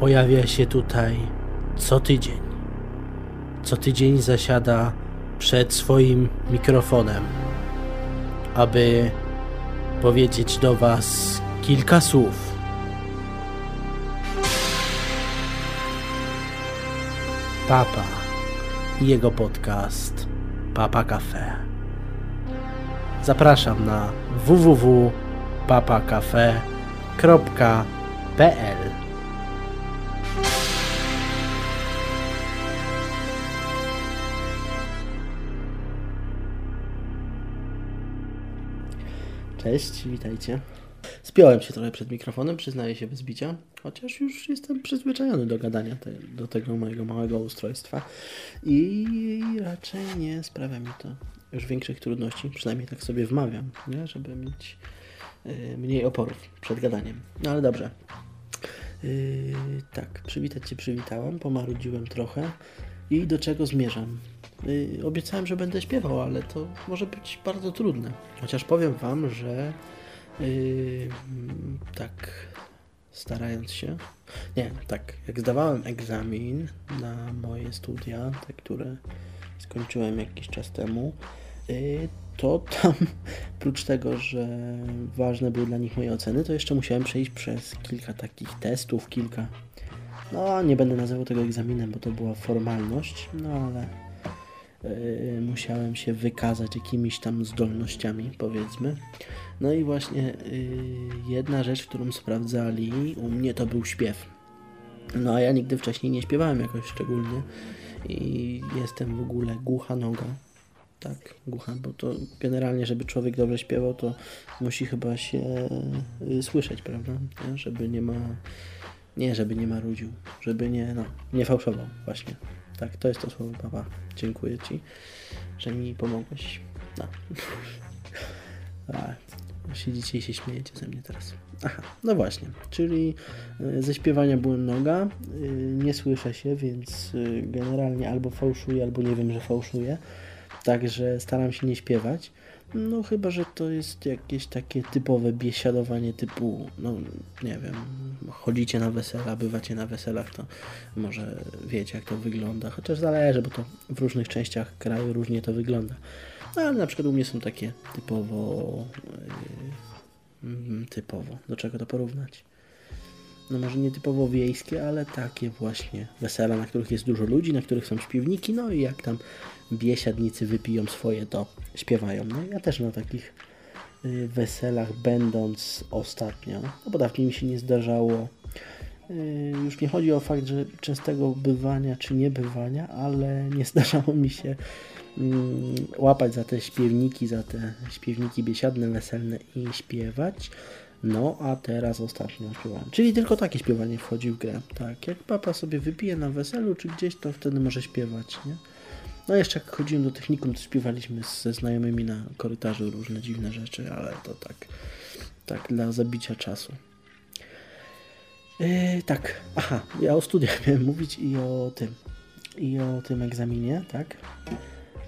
pojawia się tutaj co tydzień. Co tydzień zasiada przed swoim mikrofonem, aby powiedzieć do Was kilka słów. Papa i jego podcast Papa Cafe. Zapraszam na www.papacafe.pl Cześć, witajcie. Spiąłem się trochę przed mikrofonem, przyznaję się bez bicia, chociaż już jestem przyzwyczajony do gadania te, do tego mojego małego ustrojstwa i raczej nie sprawia mi to już większych trudności, przynajmniej tak sobie wmawiam, nie? żeby mieć y, mniej oporów przed gadaniem. No ale dobrze. Yy, tak, przywitać Cię przywitałem, pomarudziłem trochę i do czego zmierzam? Yy, obiecałem, że będę śpiewał, ale to może być bardzo trudne. Chociaż powiem Wam, że yy, tak starając się, nie, tak, jak zdawałem egzamin na moje studia, te, które skończyłem jakiś czas temu, yy, to tam, oprócz tego, że ważne były dla nich moje oceny, to jeszcze musiałem przejść przez kilka takich testów, kilka. No, nie będę nazywał tego egzaminem, bo to była formalność, no ale musiałem się wykazać jakimiś tam zdolnościami, powiedzmy. No i właśnie yy, jedna rzecz, którą sprawdzali u mnie, to był śpiew. No a ja nigdy wcześniej nie śpiewałem jakoś szczególnie i jestem w ogóle głucha noga tak, głucha, bo to generalnie, żeby człowiek dobrze śpiewał, to musi chyba się y, słyszeć, prawda? Nie? Żeby nie ma, nie, żeby nie marudził, żeby nie, no, nie fałszował, właśnie. Tak, to jest to słowo, papa. Dziękuję Ci, że mi pomogłeś. No. A, siedzicie i się śmiejecie ze mnie teraz. Aha, no właśnie, czyli y, ze śpiewania byłem noga, y, nie słyszę się, więc generalnie albo fałszuję, albo nie wiem, że fałszuję. Także staram się nie śpiewać. No chyba, że to jest jakieś takie typowe biesiadowanie typu, no nie wiem, chodzicie na wesela, bywacie na weselach, to może wiecie jak to wygląda, chociaż zależy, bo to w różnych częściach kraju różnie to wygląda. No, ale na przykład u mnie są takie typowo, yy, typowo, do czego to porównać? No może nie typowo wiejskie, ale takie właśnie wesela, na których jest dużo ludzi, na których są śpiewniki, no i jak tam biesiadnicy wypiją swoje, to śpiewają. No ja też na takich y, weselach będąc ostatnio, no bo dawniej mi się nie zdarzało, y, już nie chodzi o fakt, że częstego bywania czy niebywania, ale nie zdarzało mi się mm, łapać za te śpiewniki, za te śpiewniki biesiadne, weselne i śpiewać. No, a teraz ostatnio śpiewałem. Czyli tylko takie śpiewanie wchodzi w grę. Tak, jak papa sobie wypije na weselu czy gdzieś, to wtedy może śpiewać, nie? No jeszcze jak chodziłem do technikum, to śpiewaliśmy ze znajomymi na korytarzu różne dziwne rzeczy, ale to tak, tak dla zabicia czasu. Yy, tak, aha, ja o studiach miałem mówić i o tym, i o tym egzaminie, tak?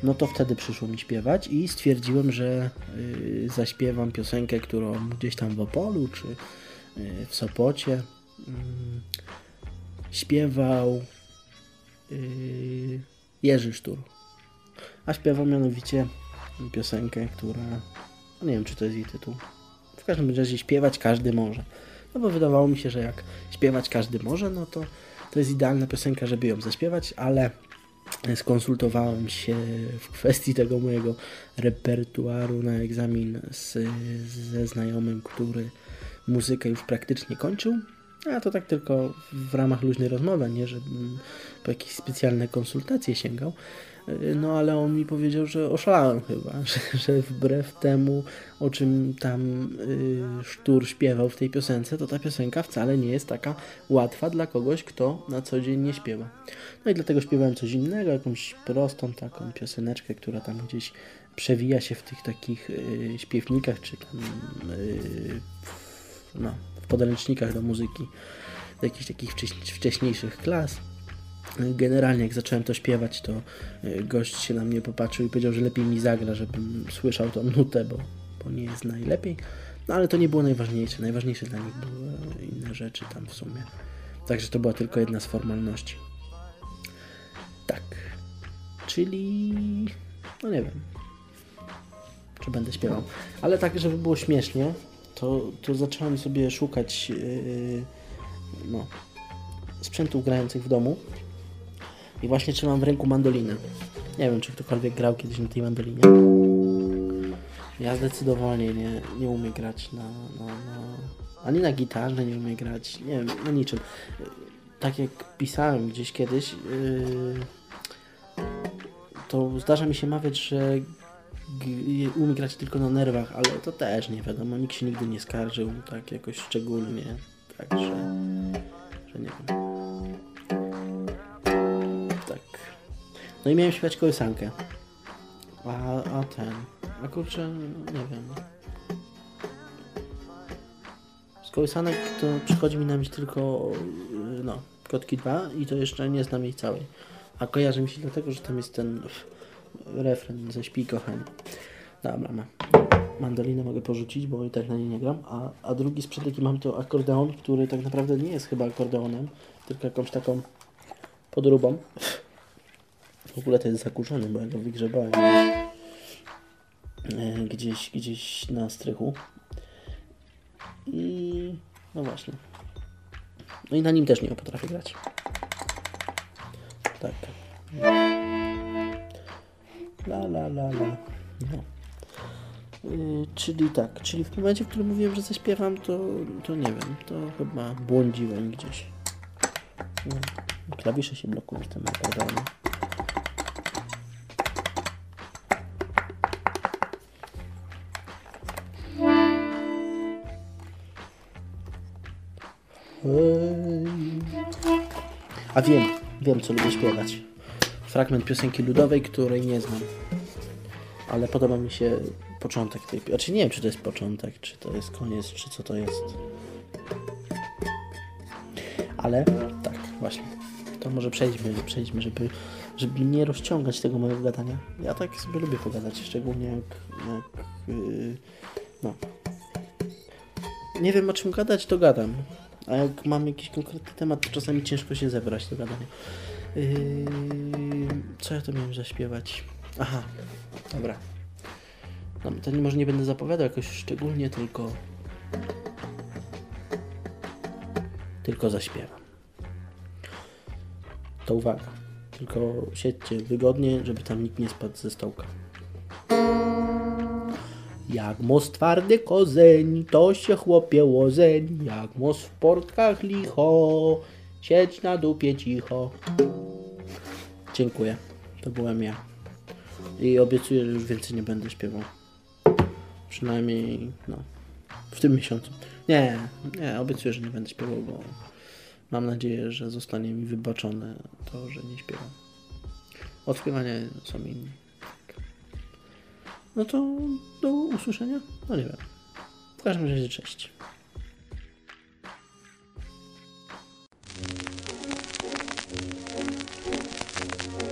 No to wtedy przyszło mi śpiewać i stwierdziłem, że y, zaśpiewam piosenkę, którą gdzieś tam w Opolu czy y, w Sopocie y, śpiewał Jerzy Sztur. A śpiewał mianowicie piosenkę, która, no nie wiem czy to jest jej tytuł, w każdym razie śpiewać każdy może. No bo wydawało mi się, że jak śpiewać każdy może, no to to jest idealna piosenka, żeby ją zaśpiewać, ale skonsultowałem się w kwestii tego mojego repertuaru na egzamin z, ze znajomym, który muzykę już praktycznie kończył. A to tak tylko w ramach luźnej rozmowy, nie żebym po jakieś specjalne konsultacje sięgał. No ale on mi powiedział, że oszalałem chyba, że, że wbrew temu, o czym tam y, Sztur śpiewał w tej piosence, to ta piosenka wcale nie jest taka łatwa dla kogoś, kto na co dzień nie śpiewa. No i dlatego śpiewałem coś innego, jakąś prostą taką pioseneczkę, która tam gdzieś przewija się w tych takich y, śpiewnikach, czy tam y, no, w podręcznikach do muzyki jakichś takich wcześniejszych klas. Generalnie jak zacząłem to śpiewać, to e, gość się na mnie popatrzył i powiedział, że lepiej mi zagra, żebym słyszał tą nutę, bo, bo nie jest najlepiej. No ale to nie było najważniejsze. Najważniejsze dla nich były inne rzeczy tam w sumie. Także to była tylko jedna z formalności. Tak. Czyli. No nie wiem. Czy będę śpiewał. Ale tak, żeby było śmiesznie, to, to zacząłem sobie szukać yy, no, sprzętów grających w domu. I właśnie trzymam w ręku mandolinę. Nie wiem, czy ktokolwiek grał kiedyś na tej mandolinie. Ja zdecydowanie nie, nie umiem grać na, na, na... Ani na gitarze nie umiem grać, nie wiem, na niczym. Tak jak pisałem gdzieś kiedyś, yy, to zdarza mi się mawiać, że umiem grać tylko na nerwach, ale to też nie wiadomo, nikt się nigdy nie skarżył tak jakoś szczególnie, także, że nie wiem. Tak. No i miałem śpiewać kołysankę. A, a ten. A kurczę, nie wiem. Z kołysanek to przychodzi mi na myśl tylko no, Kotki 2 i to jeszcze nie znam jej całej. A kojarzy mi się dlatego, że tam jest ten refren ze Śpi kochani. Dobra, ma. Mandolinę mogę porzucić, bo i tak na niej nie gram. A, a drugi sprzęt jaki mam to akordeon, który tak naprawdę nie jest chyba akordeonem, tylko jakąś taką podróbą. W ogóle to jest zakurzony, bo ja go wygrzebałem gdzieś, gdzieś na strychu. I no właśnie. No i na nim też nie potrafię grać. Tak. La la la la. No. Yy, czyli tak, czyli w momencie, w którym mówiłem, że zaśpiewam, to, to nie wiem, to chyba błądziłem gdzieś. No, klawisze się blokują w tym akordeonie. Ej. A wiem, wiem co lubię śpiewać. Fragment piosenki ludowej, której nie znam. Ale podoba mi się początek tej piosenki. Znaczy nie wiem, czy to jest początek, czy to jest koniec, czy co to jest. Ale tak, właśnie. To może przejdźmy, przejdźmy, żeby, żeby nie rozciągać tego mojego gadania. Ja tak sobie lubię pogadać, szczególnie jak, jak yy, no. Nie wiem o czym gadać, to gadam. A jak mam jakiś konkretny temat, to czasami ciężko się zebrać do gadania. Yy, co ja to miałem zaśpiewać? Aha, dobra. No, to może nie będę zapowiadał jakoś szczególnie, tylko... Tylko zaśpiewam. To uwaga. Tylko siedźcie wygodnie, żeby tam nikt nie spadł ze stołka. Jak most twardy kozeń, to się chłopie łozeń. Jak most w portkach licho, siedź na dupie cicho. Dziękuję. To byłem ja. I obiecuję, że już więcej nie będę śpiewał. Przynajmniej, no, w tym miesiącu. Nie, nie, obiecuję, że nie będę śpiewał, bo mam nadzieję, że zostanie mi wybaczone to, że nie śpiewam. Od śpiewania są inni. No to do usłyszenia? No nie wiem. W każdym razie cześć.